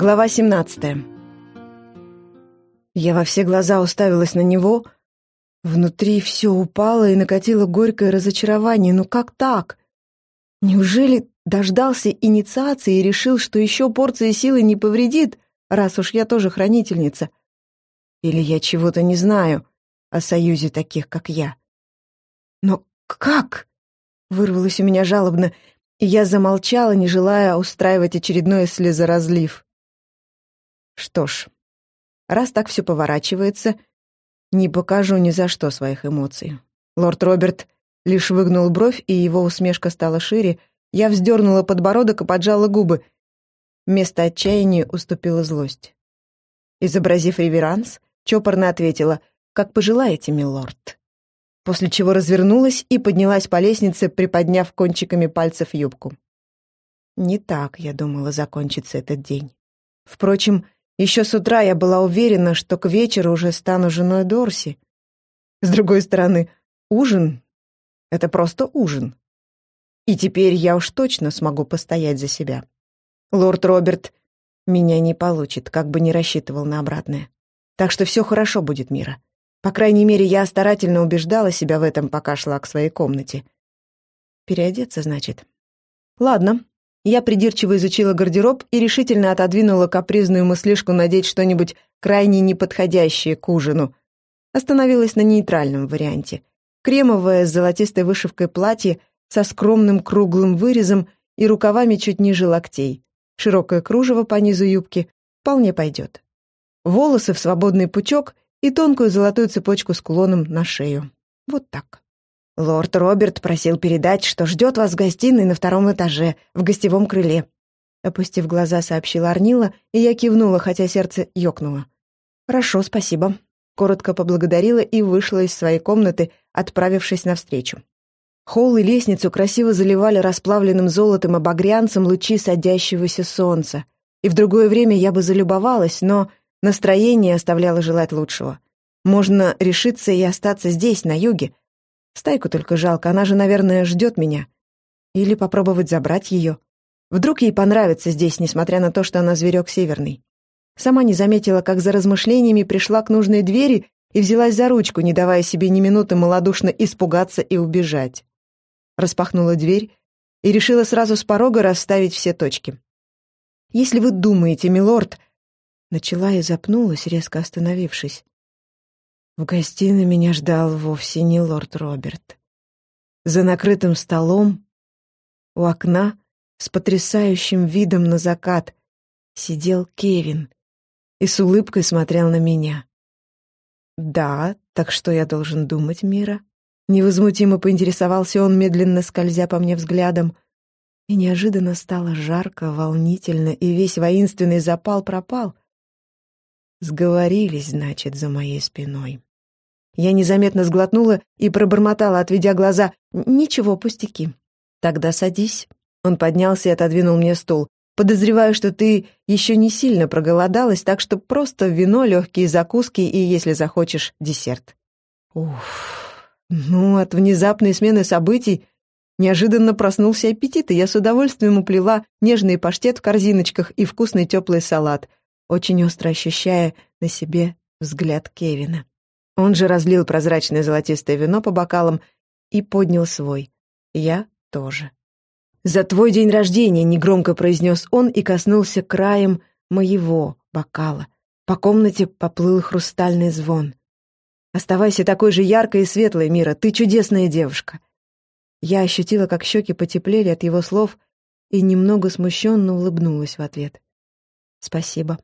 Глава 17. Я во все глаза уставилась на него. Внутри все упало и накатило горькое разочарование. Ну как так? Неужели дождался инициации и решил, что еще порция силы не повредит, раз уж я тоже хранительница? Или я чего-то не знаю о союзе таких, как я? Но как? Вырвалось у меня жалобно, и я замолчала, не желая устраивать очередной слезоразлив. Что ж, раз так все поворачивается, не покажу ни за что своих эмоций. Лорд Роберт лишь выгнул бровь, и его усмешка стала шире. Я вздернула подбородок и поджала губы. Вместо отчаяния уступила злость. Изобразив реверанс, чопорно ответила «Как пожелаете, милорд». После чего развернулась и поднялась по лестнице, приподняв кончиками пальцев юбку. Не так, я думала, закончится этот день. Впрочем, еще с утра я была уверена, что к вечеру уже стану женой Дорси. С другой стороны, ужин — это просто ужин. И теперь я уж точно смогу постоять за себя. Лорд Роберт меня не получит, как бы не рассчитывал на обратное. Так что все хорошо будет, Мира. По крайней мере, я старательно убеждала себя в этом, пока шла к своей комнате. Переодеться, значит. Ладно, я придирчиво изучила гардероб и решительно отодвинула капризную мыслишку надеть что-нибудь крайне неподходящее к ужину. Остановилась на нейтральном варианте. Кремовое с золотистой вышивкой платье со скромным круглым вырезом и рукавами чуть ниже локтей. Широкое кружево по низу юбки вполне пойдет. Волосы в свободный пучок и тонкую золотую цепочку с кулоном на шею. Вот так. Лорд Роберт просил передать, что ждет вас в гостиной на втором этаже, в гостевом крыле. Опустив глаза, сообщила Арнила, и я кивнула, хотя сердце ёкнуло. «Хорошо, спасибо». Коротко поблагодарила и вышла из своей комнаты, отправившись навстречу. Холл и лестницу красиво заливали расплавленным золотом и багрянцем лучи садящегося солнца. И в другое время я бы залюбовалась, но настроение оставляло желать лучшего. Можно решиться и остаться здесь, на юге, Стайку только жалко, она же, наверное, ждет меня. Или попробовать забрать ее. Вдруг ей понравится здесь, несмотря на то, что она зверек северный. Сама не заметила, как за размышлениями пришла к нужной двери и взялась за ручку, не давая себе ни минуты малодушно испугаться и убежать. Распахнула дверь и решила сразу с порога расставить все точки. «Если вы думаете, милорд...» Начала и запнулась, резко остановившись. В гостиной меня ждал вовсе не лорд Роберт. За накрытым столом, у окна, с потрясающим видом на закат, сидел Кевин и с улыбкой смотрел на меня. «Да, так что я должен думать, Мира?» Невозмутимо поинтересовался он, медленно скользя по мне взглядом. И неожиданно стало жарко, волнительно, и весь воинственный запал пропал. Сговорились, значит, за моей спиной. Я незаметно сглотнула и пробормотала, отведя глаза. «Ничего, пустяки». «Тогда садись». Он поднялся и отодвинул мне стул. «Подозреваю, что ты еще не сильно проголодалась, так что просто вино, легкие закуски и, если захочешь, десерт». Уф. Ну, от внезапной смены событий неожиданно проснулся аппетит, и я с удовольствием уплела нежный паштет в корзиночках и вкусный теплый салат, очень остро ощущая на себе взгляд Кевина. Он же разлил прозрачное золотистое вино по бокалам и поднял свой. Я тоже. «За твой день рождения!» — негромко произнес он и коснулся краем моего бокала. По комнате поплыл хрустальный звон. «Оставайся такой же яркой и светлой, Мира, ты чудесная девушка!» Я ощутила, как щеки потеплели от его слов и немного смущенно улыбнулась в ответ. «Спасибо».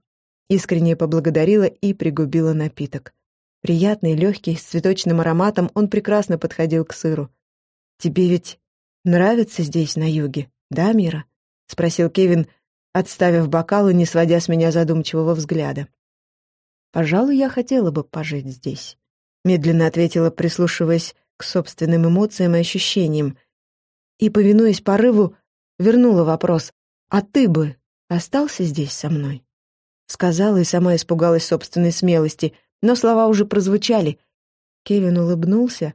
Искренне поблагодарила и пригубила напиток. Приятный, легкий, с цветочным ароматом, он прекрасно подходил к сыру. «Тебе ведь нравится здесь, на юге, да, Мира?» — спросил Кевин, отставив бокал и не сводя с меня задумчивого взгляда. «Пожалуй, я хотела бы пожить здесь», — медленно ответила, прислушиваясь к собственным эмоциям и ощущениям. И, повинуясь порыву, вернула вопрос. «А ты бы остался здесь со мной?» Сказала и сама испугалась собственной смелости — но слова уже прозвучали. Кевин улыбнулся.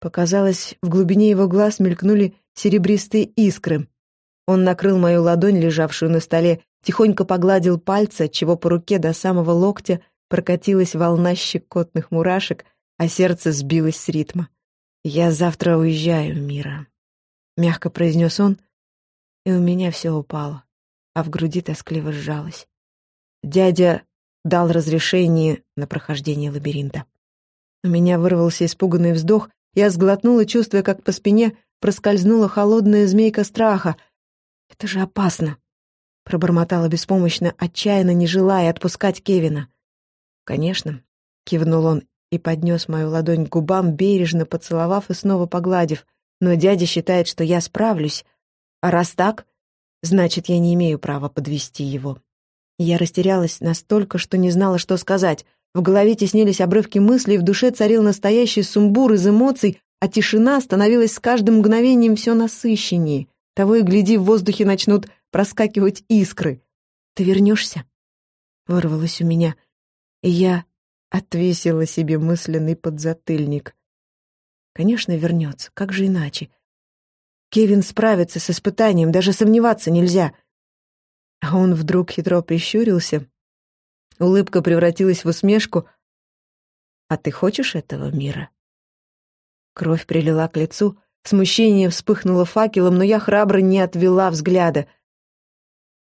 Показалось, в глубине его глаз мелькнули серебристые искры. Он накрыл мою ладонь, лежавшую на столе, тихонько погладил пальцы, отчего по руке до самого локтя прокатилась волна щекотных мурашек, а сердце сбилось с ритма. «Я завтра уезжаю, Мира», — мягко произнес он, и у меня все упало, а в груди тоскливо сжалось. Дядя дал разрешение на прохождение лабиринта. У меня вырвался испуганный вздох, я сглотнула, чувствуя, как по спине проскользнула холодная змейка страха. «Это же опасно!» — пробормотала беспомощно, отчаянно не желая отпускать Кевина. «Конечно», — кивнул он и поднес мою ладонь к губам, бережно поцеловав и снова погладив. «Но дядя считает, что я справлюсь. А раз так, значит, я не имею права подвести его». Я растерялась настолько, что не знала, что сказать. В голове теснились обрывки мыслей, в душе царил настоящий сумбур из эмоций, а тишина становилась с каждым мгновением все насыщеннее. Того и гляди, в воздухе начнут проскакивать искры. «Ты вернешься?» — вырвалось у меня, и я отвесила себе мысленный подзатыльник. Конечно, вернется, как же иначе? Кевин справится с испытанием, даже сомневаться нельзя — а он вдруг хитро прищурился. Улыбка превратилась в усмешку. «А ты хочешь этого мира?» Кровь прилила к лицу, смущение вспыхнуло факелом, но я храбро не отвела взгляда.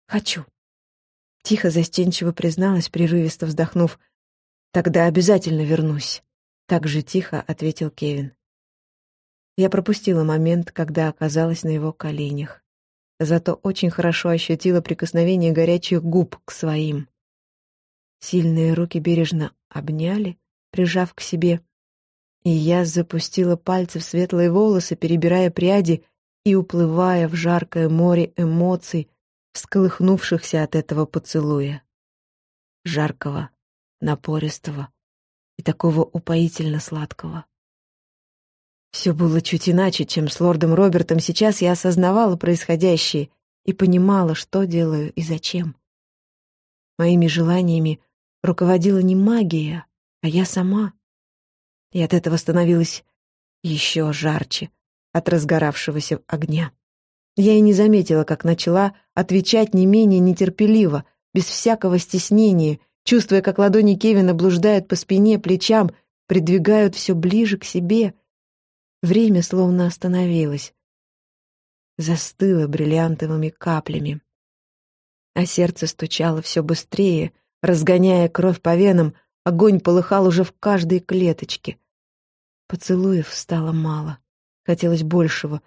«Хочу», — тихо застенчиво призналась, прерывисто вздохнув. «Тогда обязательно вернусь», — так же тихо ответил Кевин. Я пропустила момент, когда оказалась на его коленях зато очень хорошо ощутила прикосновение горячих губ к своим. Сильные руки бережно обняли, прижав к себе, и я запустила пальцы в светлые волосы, перебирая пряди и уплывая в жаркое море эмоций, всколыхнувшихся от этого поцелуя. Жаркого, напористого и такого упоительно сладкого. Все было чуть иначе, чем с лордом Робертом. Сейчас я осознавала происходящее и понимала, что делаю и зачем. Моими желаниями руководила не магия, а я сама. И от этого становилось еще жарче от разгоравшегося огня. Я и не заметила, как начала отвечать не менее нетерпеливо, без всякого стеснения, чувствуя, как ладони Кевина блуждают по спине, плечам, придвигают все ближе к себе — Время словно остановилось. Застыло бриллиантовыми каплями. А сердце стучало все быстрее, разгоняя кровь по венам, огонь полыхал уже в каждой клеточке. Поцелуев стало мало. Хотелось большего.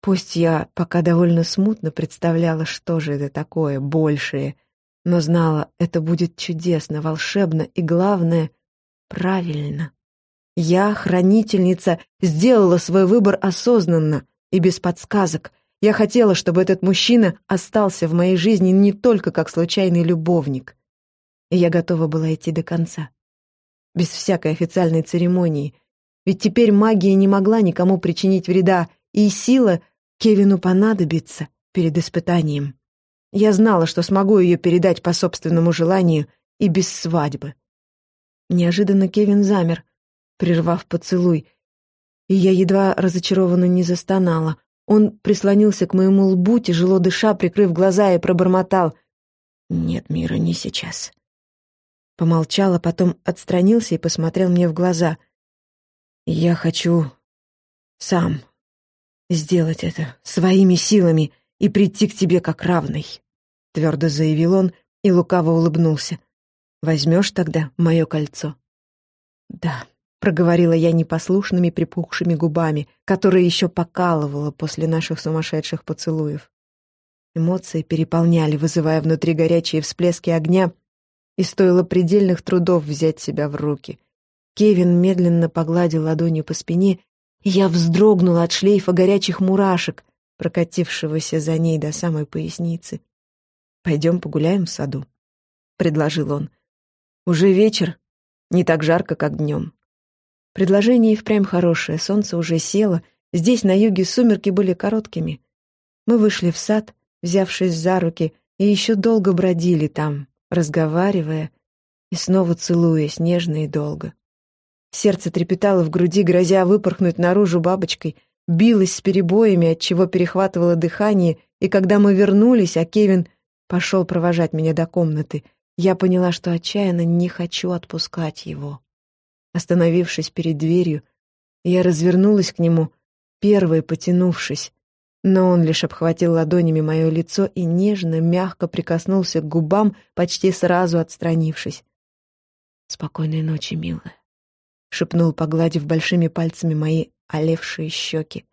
Пусть я пока довольно смутно представляла, что же это такое, большее, но знала, это будет чудесно, волшебно и, главное, правильно. Я, хранительница, сделала свой выбор осознанно и без подсказок. Я хотела, чтобы этот мужчина остался в моей жизни не только как случайный любовник. И я готова была идти до конца. Без всякой официальной церемонии. Ведь теперь магия не могла никому причинить вреда, и сила Кевину понадобится перед испытанием. Я знала, что смогу ее передать по собственному желанию и без свадьбы. Неожиданно Кевин замер, прервав поцелуй, и я едва разочарованно не застонала. Он прислонился к моему лбу, тяжело дыша, прикрыв глаза, и пробормотал «Нет, Мира, не сейчас». Помолчал, а потом отстранился и посмотрел мне в глаза. «Я хочу сам сделать это своими силами и прийти к тебе как равный», — твердо заявил он и лукаво улыбнулся. «Возьмешь тогда мое кольцо?» «Да», проговорила я непослушными припухшими губами, которые еще покалывало после наших сумасшедших поцелуев. Эмоции переполняли, вызывая внутри горячие всплески огня, и стоило предельных трудов взять себя в руки. Кевин медленно погладил ладонью по спине, и я вздрогнула от шлейфа горячих мурашек, прокатившегося за ней до самой поясницы. «Пойдем погуляем в саду», — предложил он. «Уже вечер, не так жарко, как днем. Предложение и впрямь хорошее, солнце уже село, здесь на юге сумерки были короткими. Мы вышли в сад, взявшись за руки, и еще долго бродили там, разговаривая и снова целуясь нежно и долго. Сердце трепетало в груди, грозя выпорхнуть наружу бабочкой, билось с перебоями, от чего перехватывало дыхание, и когда мы вернулись, а Кевин пошел провожать меня до комнаты. Я поняла, что отчаянно не хочу отпускать его. Остановившись перед дверью, я развернулась к нему, первой потянувшись, но он лишь обхватил ладонями мое лицо и нежно, мягко прикоснулся к губам, почти сразу отстранившись. «Спокойной ночи, милая», — шепнул, погладив большими пальцами мои олевшие щеки.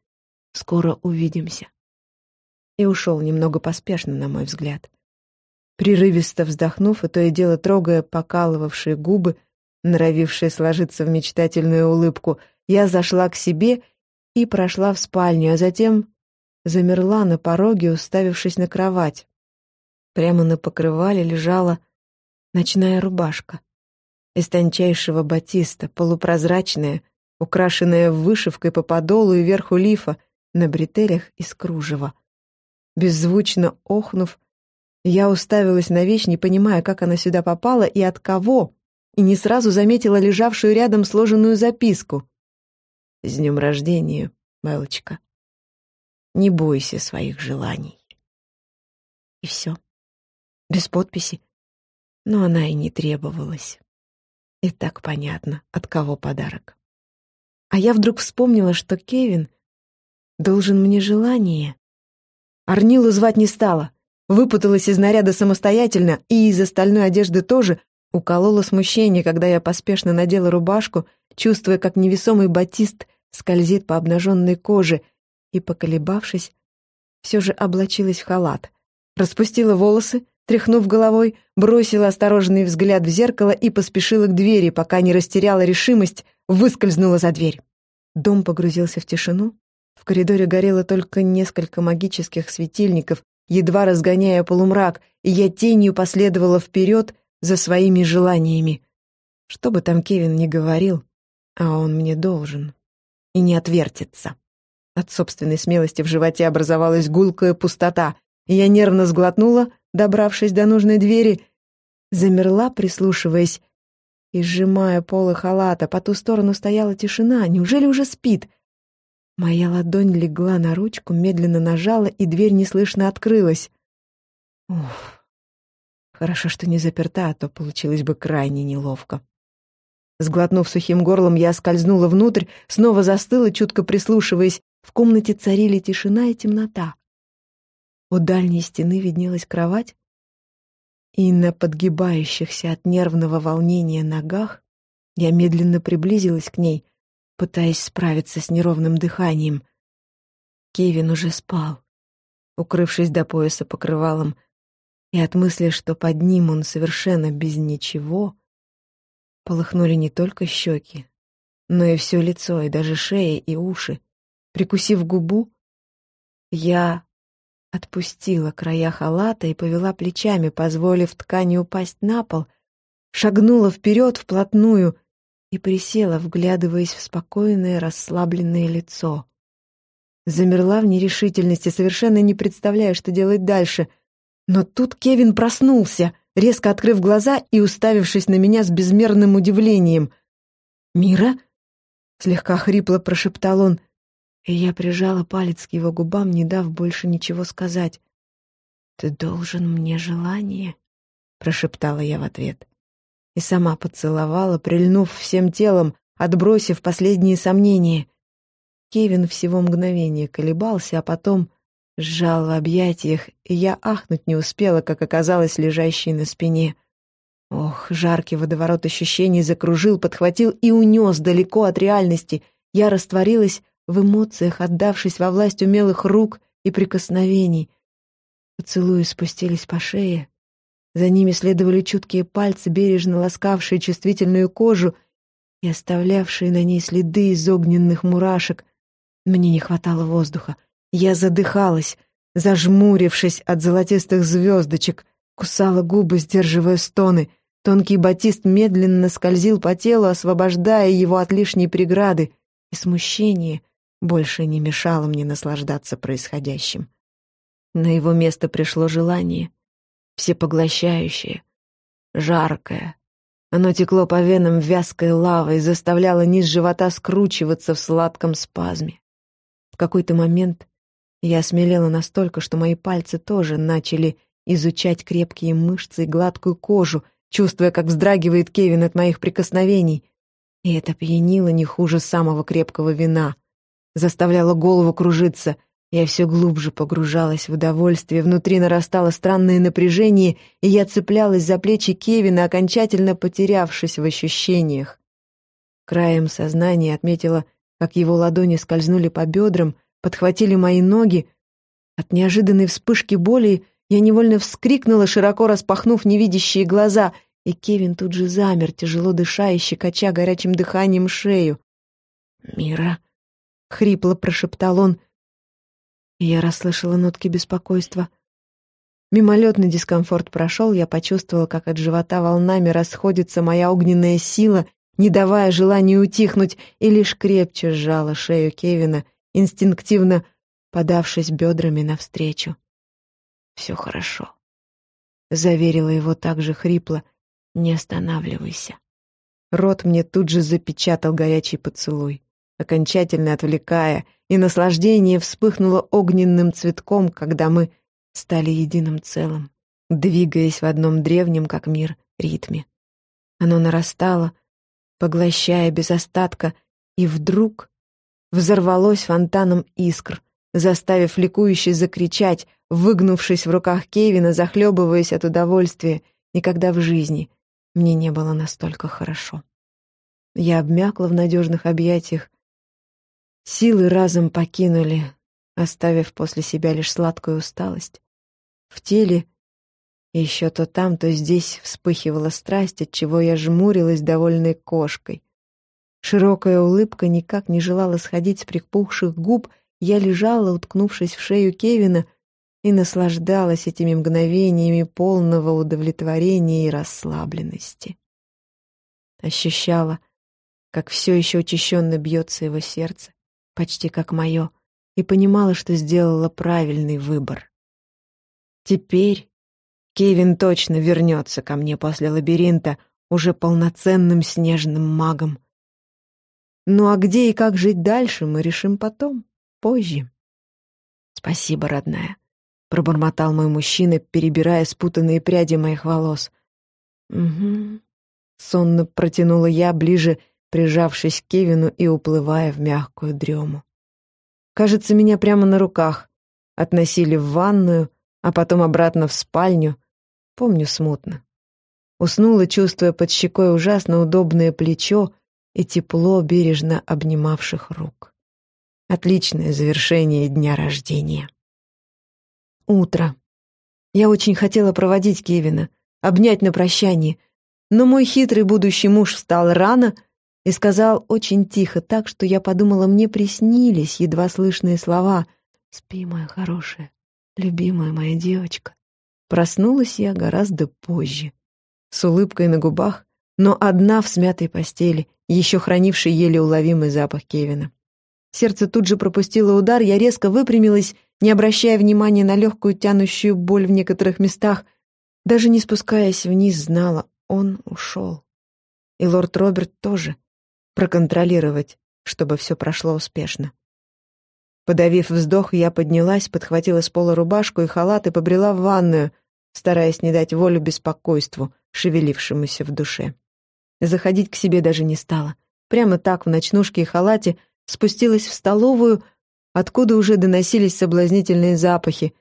«Скоро увидимся». И ушел немного поспешно, на мой взгляд. Прерывисто вздохнув и то и дело трогая покалывавшие губы, норовившие сложиться в мечтательную улыбку, я зашла к себе и прошла в спальню, а затем замерла на пороге, уставившись на кровать. Прямо на покрывале лежала ночная рубашка из тончайшего батиста, полупрозрачная, украшенная вышивкой по подолу и верху лифа, на бретелях из кружева. Беззвучно охнув, я уставилась на вещь, не понимая, как она сюда попала и от кого, и не сразу заметила лежавшую рядом сложенную записку. «С днем рождения, Мелочка!» Не бойся своих желаний. И все. Без подписи. Но она и не требовалась. И так понятно, от кого подарок. А я вдруг вспомнила, что Кевин должен мне желание. Арнилу звать не стала. Выпуталась из наряда самостоятельно и из остальной одежды тоже, уколола смущение, когда я поспешно надела рубашку, чувствуя, как невесомый батист скользит по обнаженной коже — и, поколебавшись, все же облачилась в халат, распустила волосы, тряхнув головой, бросила осторожный взгляд в зеркало и поспешила к двери, пока не растеряла решимость, выскользнула за дверь. Дом погрузился в тишину. В коридоре горело только несколько магических светильников, едва разгоняя полумрак, и я тенью последовала вперед за своими желаниями. Что бы там Кевин ни говорил, а он мне должен. И не отвертится. От собственной смелости в животе образовалась гулкая пустота, и я нервно сглотнула, добравшись до нужной двери, замерла, прислушиваясь, и сжимая полы халата. По ту сторону стояла тишина. Неужели уже спит? Моя ладонь легла на ручку, медленно нажала, и дверь неслышно открылась. Уф. Хорошо, что не заперта, а то получилось бы крайне неловко. Сглотнув сухим горлом, я скользнула внутрь, снова застыла, чутко прислушиваясь, в комнате царили тишина и темнота. У дальней стены виднелась кровать, и на подгибающихся от нервного волнения ногах я медленно приблизилась к ней, пытаясь справиться с неровным дыханием. Кевин уже спал, укрывшись до пояса покрывалом, и от мысли, что под ним он совершенно без ничего, полыхнули не только щеки, но и все лицо, и даже шея, и уши. Прикусив губу, я отпустила края халата и повела плечами, позволив ткани упасть на пол, шагнула вперед вплотную и присела, вглядываясь в спокойное, расслабленное лицо. Замерла в нерешительности, совершенно не представляя, что делать дальше. Но тут Кевин проснулся, резко открыв глаза и уставившись на меня с безмерным удивлением. «Мира?» — слегка хрипло прошептал он и я прижала палец к его губам, не дав больше ничего сказать. «Ты должен мне желание», — прошептала я в ответ. И сама поцеловала, прильнув всем телом, отбросив последние сомнения. Кевин всего мгновение колебался, а потом сжал в объятиях, и я ахнуть не успела, как оказалась лежащей на спине. Ох, жаркий водоворот ощущений закружил, подхватил и унес далеко от реальности. Я растворилась в эмоциях, отдавшись во власть умелых рук и прикосновений. Поцелуи спустились по шее. За ними следовали чуткие пальцы, бережно ласкавшие чувствительную кожу и оставлявшие на ней следы из огненных мурашек. Мне не хватало воздуха. Я задыхалась, зажмурившись от золотистых звездочек, кусала губы, сдерживая стоны. Тонкий батист медленно скользил по телу, освобождая его от лишней преграды, и смущение — больше не мешало мне наслаждаться происходящим. На его место пришло желание, всепоглощающее, жаркое. Оно текло по венам вязкой лавой, заставляло низ живота скручиваться в сладком спазме. В какой-то момент я осмелела настолько, что мои пальцы тоже начали изучать крепкие мышцы и гладкую кожу, чувствуя, как вздрагивает Кевин от моих прикосновений. И это пьянило не хуже самого крепкого вина. Заставляло голову кружиться. Я все глубже погружалась в удовольствие, внутри нарастало странное напряжение, и я цеплялась за плечи Кевина, окончательно потерявшись в ощущениях. Краем сознания отметила, как его ладони скользнули по бедрам, подхватили мои ноги. От неожиданной вспышки боли я невольно вскрикнула, широко распахнув невидящие глаза, и Кевин тут же замер, тяжело дыша и щекоча горячим дыханием шею. «Мира!» — хрипло прошептал он, я расслышала нотки беспокойства. Мимолетный дискомфорт прошел, я почувствовала, как от живота волнами расходится моя огненная сила, не давая желанию утихнуть, и лишь крепче сжала шею Кевина, инстинктивно подавшись бедрами навстречу. «Все хорошо», — заверила его так же хрипло, «не останавливайся». Рот мне тут же запечатал горячий поцелуй, окончательно отвлекая, и наслаждение вспыхнуло огненным цветком, когда мы стали единым целым, двигаясь в одном древнем, как мир, ритме. Оно нарастало, поглощая без остатка, и вдруг взорвалось фонтаном искр, заставив ликующе закричать, выгнувшись в руках Кевина, захлебываясь от удовольствия. Никогда в жизни мне не было настолько хорошо. Я обмякла в надежных объятиях. Силы разом покинули, оставив после себя лишь сладкую усталость. В теле еще то там, то здесь вспыхивала страсть, от чего я жмурилась довольной кошкой. Широкая улыбка никак не желала сходить с припухших губ, я лежала, уткнувшись в шею Кевина, и наслаждалась этими мгновениями полного удовлетворения и расслабленности. Ощущала, как все еще учащенно бьется его сердце, почти как мое, и понимала, что сделала правильный выбор. Теперь Кевин точно вернется ко мне после лабиринта уже полноценным снежным магом. Ну а где и как жить дальше, мы решим потом позже. Спасибо, родная, пробормотал мой мужчина, перебирая спутанные пряди моих волос. Угу. Сонно протянула я, ближе прижавшись к Кевину и уплывая в мягкую дрему. Кажется, меня прямо на руках относили в ванную, а потом обратно в спальню. Помню смутно. Уснула, чувствуя под щекой ужасно удобное плечо и тепло бережно обнимавших рук. Отличное завершение дня рождения. Утро. Я очень хотела проводить Кевина, обнять на прощание, но мой хитрый будущий муж встал рано и сказал очень тихо, так что я подумала, мне приснились едва слышные слова «Спи, моя хорошая, любимая моя девочка». Проснулась я гораздо позже, с улыбкой на губах, но одна в смятой постели, еще хранившей еле уловимый запах Кевина. Сердце тут же пропустило удар, я резко выпрямилась, не обращая внимания на легкую тянущую боль в некоторых местах. Даже не спускаясь вниз, знала, он ушел. И лорд Роберт тоже. Проконтролировать, чтобы все прошло успешно. Подавив вздох, я поднялась, подхватила с пола рубашку и халат и побрела в ванную, стараясь не дать волю беспокойству, шевелившемуся в душе. Заходить к себе даже не стала. Прямо так, в ночнушке и халате, спустилась в столовую, откуда уже доносились соблазнительные запахи.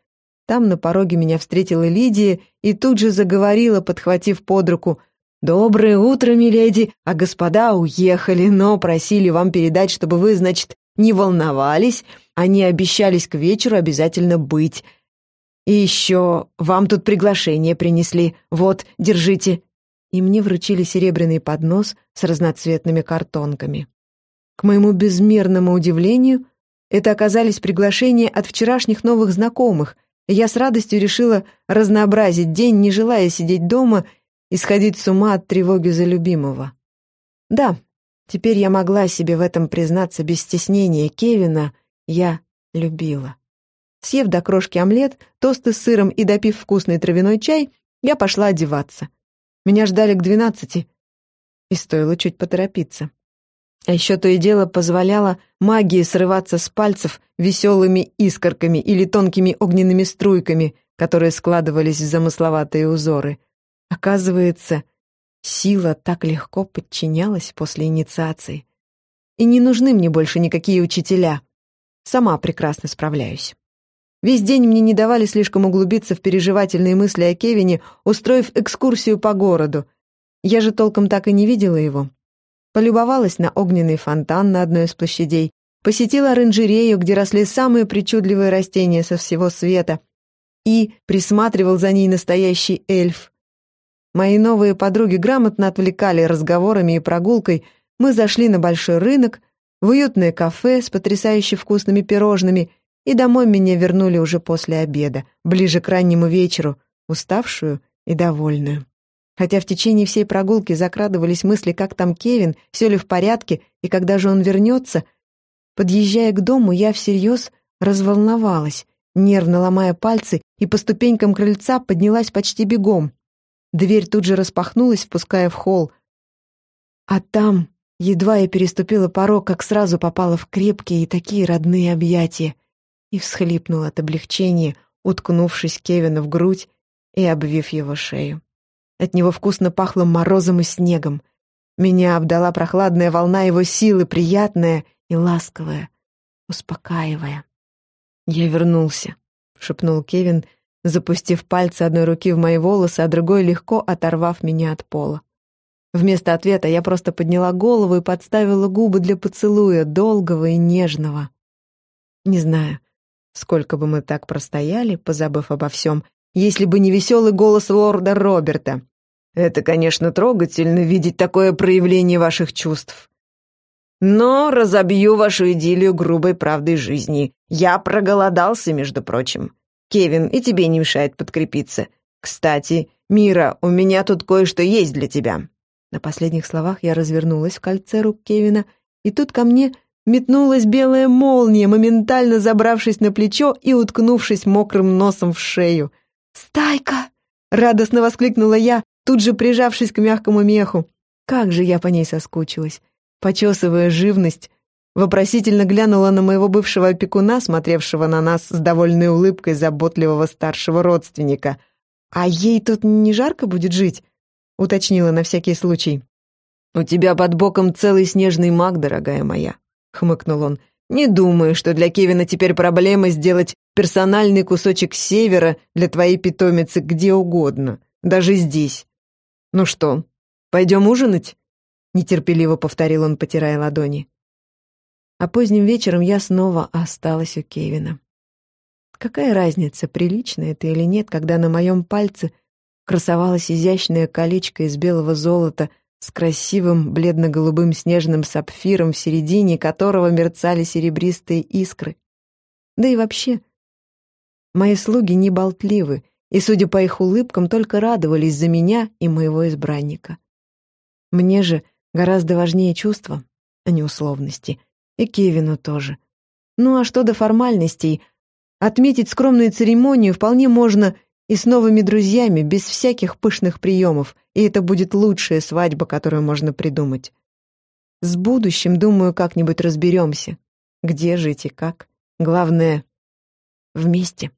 Там на пороге меня встретила Лидия и тут же заговорила, подхватив под руку. «Доброе утро, миледи! А господа уехали, но просили вам передать, чтобы вы, значит, не волновались. Они обещались к вечеру обязательно быть. И еще вам тут приглашение принесли. Вот, держите». И мне вручили серебряный поднос с разноцветными картонками. К моему безмерному удивлению, это оказались приглашения от вчерашних новых знакомых, и я с радостью решила разнообразить день, не желая сидеть дома и сходить с ума от тревоги за любимого. Да, теперь я могла себе в этом признаться без стеснения Кевина, я любила. Съев до крошки омлет, тосты с сыром и допив вкусный травяной чай, я пошла одеваться. Меня ждали к двенадцати, и стоило чуть поторопиться. А еще то и дело позволяло магии срываться с пальцев веселыми искорками или тонкими огненными струйками, которые складывались в замысловатые узоры. Оказывается, сила так легко подчинялась после инициации. И не нужны мне больше никакие учителя. Сама прекрасно справляюсь. Весь день мне не давали слишком углубиться в переживательные мысли о Кевине, устроив экскурсию по городу. Я же толком так и не видела его. Полюбовалась на огненный фонтан на одной из площадей, посетила оранжерею, где росли самые причудливые растения со всего света, и присматривал за ней настоящий эльф. Мои новые подруги грамотно отвлекали разговорами и прогулкой, мы зашли на большой рынок, в уютное кафе с потрясающе вкусными пирожными, и домой меня вернули уже после обеда, ближе к раннему вечеру, уставшую и довольную. Хотя в течение всей прогулки закрадывались мысли, как там Кевин, все ли в порядке, и когда же он вернется, подъезжая к дому, я всерьез разволновалась, нервно ломая пальцы, и по ступенькам крыльца поднялась почти бегом. Дверь тут же распахнулась, впуская в холл. А там Едва я переступила порог, как сразу попала в крепкие и такие родные объятия и всхлипнула от облегчения, уткнувшись Кевину в грудь и обвив его шею. От него вкусно пахло морозом и снегом. Меня обдала прохладная волна его силы, приятная и ласковая, успокаивая. «Я вернулся», — шепнул Кевин, запустив пальцы одной руки в мои волосы, а другой легко оторвав меня от пола. Вместо ответа я просто подняла голову и подставила губы для поцелуя, долгого и нежного. Не знаю, сколько бы мы так простояли, позабыв обо всем, если бы не веселый голос лорда Роберта. «Это, конечно, трогательно видеть такое проявление ваших чувств. Но разобью вашу идиллию грубой правдой жизни. Я проголодался, между прочим. Кевин, и тебе не мешает подкрепиться. Кстати, Мира, у меня тут кое-что есть для тебя». На последних словах я развернулась в кольце рук Кевина, и тут ко мне метнулась белая молния, моментально забравшись на плечо и уткнувшись мокрым носом в шею. «Стайка!» — радостно воскликнула я, тут же прижавшись к мягкому меху. Как же я по ней соскучилась. Почесывая живность, вопросительно глянула на моего бывшего опекуна, смотревшего на нас с довольной улыбкой заботливого старшего родственника. «А ей тут не жарко будет жить?» — уточнила на всякий случай. «У тебя под боком целый снежный маг, дорогая моя», — хмыкнул он. «Не думаю, что для Кевина теперь проблема сделать персональный кусочек севера для твоей питомицы где угодно, даже здесь. Ну что, пойдем ужинать?» — нетерпеливо повторил он, потирая ладони. А поздним вечером я снова осталась у Кевина. Какая разница, прилично это или нет, когда на моем пальце — красовалось изящное колечко из белого золота с красивым бледно-голубым снежным сапфиром, в середине которого мерцали серебристые искры. Да и вообще, мои слуги не болтливы, и, судя по их улыбкам, только радовались за меня и моего избранника. Мне же гораздо важнее чувства, а не условности. И Кевину тоже. Ну а что до формальностей? Отметить скромную церемонию вполне можно и с новыми друзьями, без всяких пышных приемов, и это будет лучшая свадьба, которую можно придумать. С будущим, думаю, как-нибудь разберемся. Где жить и как. Главное — вместе.